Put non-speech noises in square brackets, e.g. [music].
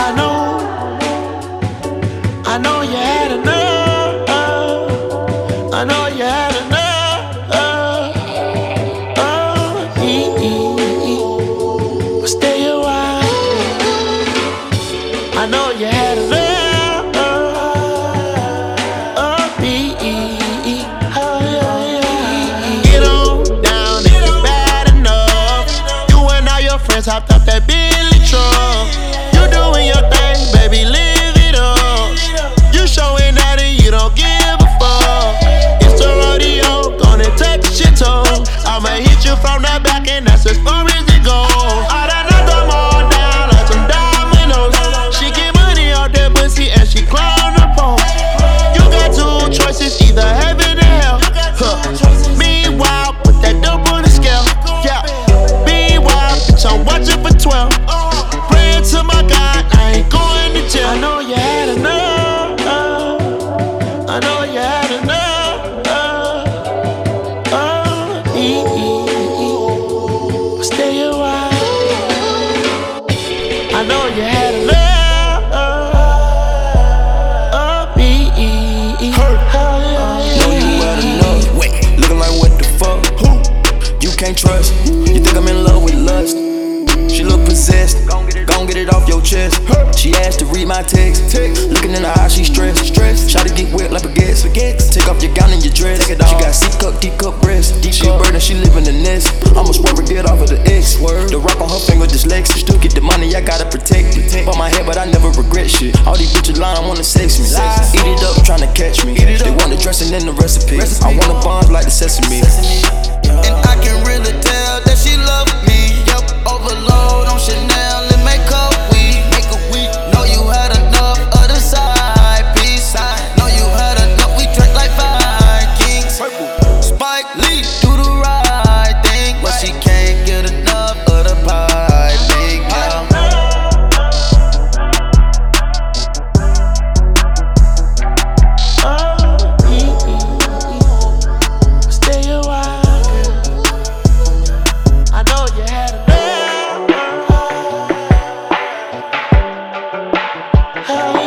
I know, I know you had enough. I know you had enough. Oh, ee. Stay a while. I know you had enough. Oh, ee, ee, ee. Yeah, yeah. Get on down it's bad enough. You and all your friends hopped up that Billy your thing, baby, live it up. You showing that and you don't give a fuck. It's a rodeo, gonna touch your toe. I'ma know you had ee, ee, ee. Oh, Know you well enough. Wait, looking like what the fuck? Who? You can't trust. You think I'm in love with lust? She look possessed. Gon' get it off your chest. She asked to read my text. Looking in her eyes, she stressed. Stressed. Try to get wet like baguettes. Take off your gown and your dress. She got C cup, D cup breast. She a bird and she live in the nest. I'ma swerve get off of the X. The rock on her finger dyslexic. Still get the money, I gotta never regret shit. All these bitches lying, wanna sex me. Eat it up, tryna catch me. They want the dressing in the recipe. I want a bond like the sesame. And I can really Come [laughs]